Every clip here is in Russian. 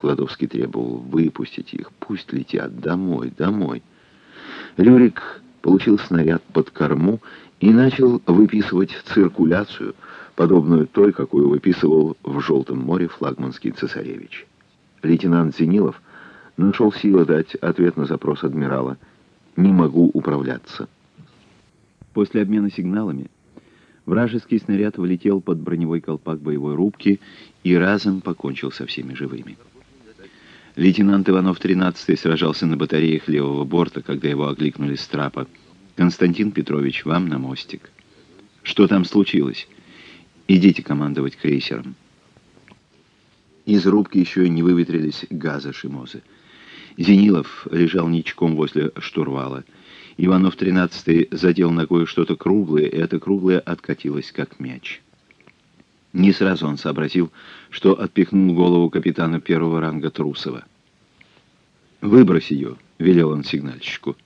Кладовский требовал выпустить их, пусть летят домой, домой. Рюрик получил снаряд под корму и начал выписывать циркуляцию, подобную той, какую выписывал в Желтом море флагманский цесаревич. Лейтенант Зенилов нашел силы дать ответ на запрос адмирала «Не могу управляться». После обмена сигналами вражеский снаряд влетел под броневой колпак боевой рубки и разом покончил со всеми живыми. Лейтенант Иванов, 13-й, сражался на батареях левого борта, когда его окликнули с трапа. «Константин Петрович, вам на мостик». «Что там случилось?» «Идите командовать крейсером». Из рубки еще не выветрились газы Шимозы. Зенилов лежал ничком возле штурвала. Иванов, 13-й, задел ногой что-то круглое, и это круглое откатилось, как мяч. Не сразу он сообразил, что отпихнул голову капитана первого ранга Трусова. «Выбрось ее», — велел он сигнальщику.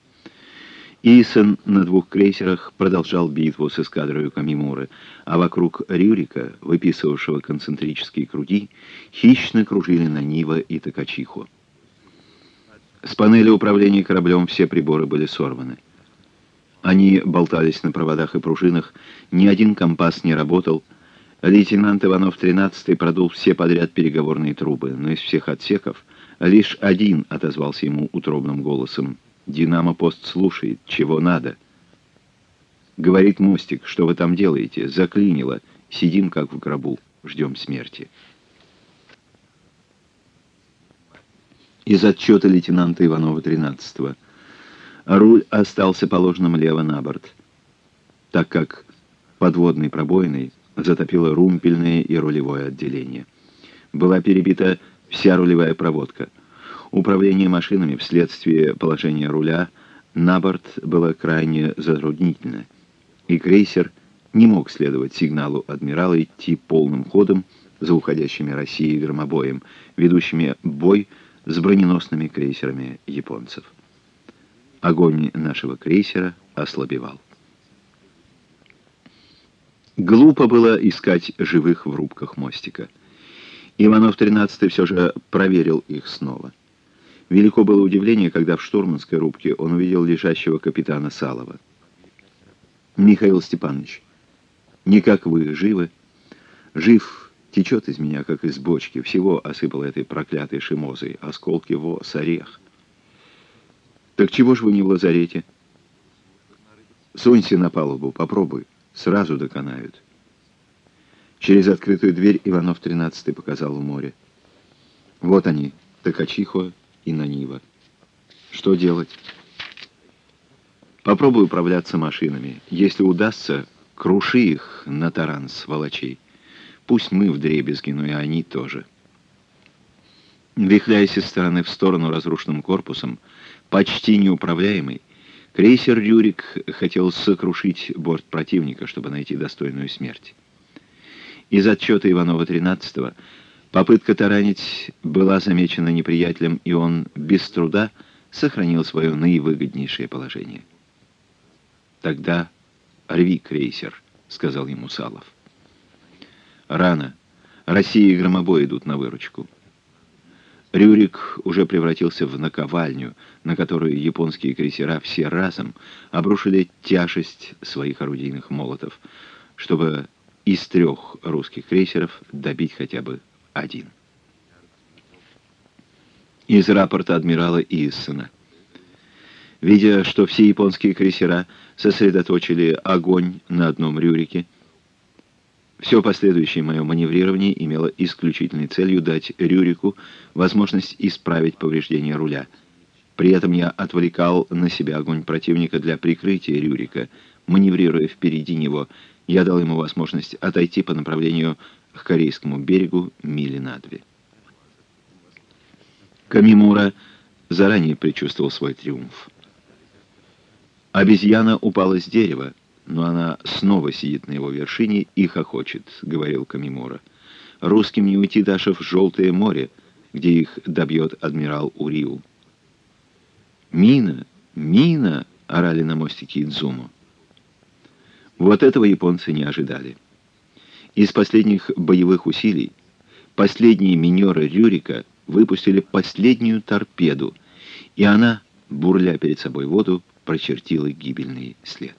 Исон на двух крейсерах продолжал битву с эскадрой Камимуры, а вокруг Рюрика, выписывавшего концентрические круги, хищно кружили на Нива и Токачиху. С панели управления кораблем все приборы были сорваны. Они болтались на проводах и пружинах, ни один компас не работал, Лейтенант Иванов, 13-й, продул все подряд переговорные трубы, но из всех отсеков лишь один отозвался ему утробным голосом. «Динамо-пост слушает. Чего надо?» Говорит Мостик, что вы там делаете? Заклинило. Сидим, как в гробу. Ждем смерти. Из отчета лейтенанта Иванова, 13-го. Руль остался положенным лево на борт, так как подводной пробоиной затопило румпельное и рулевое отделение. Была перебита вся рулевая проводка. Управление машинами вследствие положения руля на борт было крайне затруднительно, и крейсер не мог следовать сигналу адмирала идти полным ходом за уходящими Россией громобоем, ведущими бой с броненосными крейсерами японцев. Огонь нашего крейсера ослабевал. Глупо было искать живых в рубках мостика. Иванов XIII все же проверил их снова. Велико было удивление, когда в штурманской рубке он увидел лежащего капитана Салова. «Михаил Степанович, не как вы, живы?» «Жив, течет из меня, как из бочки. Всего осыпало этой проклятой шимозой. Осколки во, с орех». «Так чего ж вы не в лазарете?» «Сунься на палубу, попробуй». Сразу доконают. Через открытую дверь Иванов тринадцатый показал в море. Вот они, Токачихо и Нанива. Что делать? Попробую управляться машинами. Если удастся, круши их на таран сволочей. Пусть мы в дребезги, но и они тоже. Вихляясь из стороны в сторону разрушенным корпусом, почти неуправляемый, Крейсер «Рюрик» хотел сокрушить борт противника, чтобы найти достойную смерть. Из отчета Иванова-13 попытка таранить была замечена неприятелем, и он без труда сохранил свое наивыгоднейшее положение. «Тогда рви крейсер», — сказал ему Салов. «Рано. Россия и громобой идут на выручку». Рюрик уже превратился в наковальню, на которую японские крейсера все разом обрушили тяжесть своих орудийных молотов, чтобы из трех русских крейсеров добить хотя бы один. Из рапорта адмирала Иссена. Видя, что все японские крейсера сосредоточили огонь на одном Рюрике, все последующее мое маневрирование имело исключительной целью дать Рюрику возможность исправить повреждения руля. При этом я отвлекал на себя огонь противника для прикрытия Рюрика. Маневрируя впереди него, я дал ему возможность отойти по направлению к корейскому берегу мили на две. Камимура заранее предчувствовал свой триумф. Обезьяна упала с дерева, но она снова сидит на его вершине и хохочет», — говорил Камимура. «Русским не уйти даже в Желтое море, где их добьет адмирал Уриу». «Мина! Мина!» — орали на мостике Идзуму. Вот этого японцы не ожидали. Из последних боевых усилий последние минеры Рюрика выпустили последнюю торпеду, и она, бурля перед собой воду, прочертила гибельный след.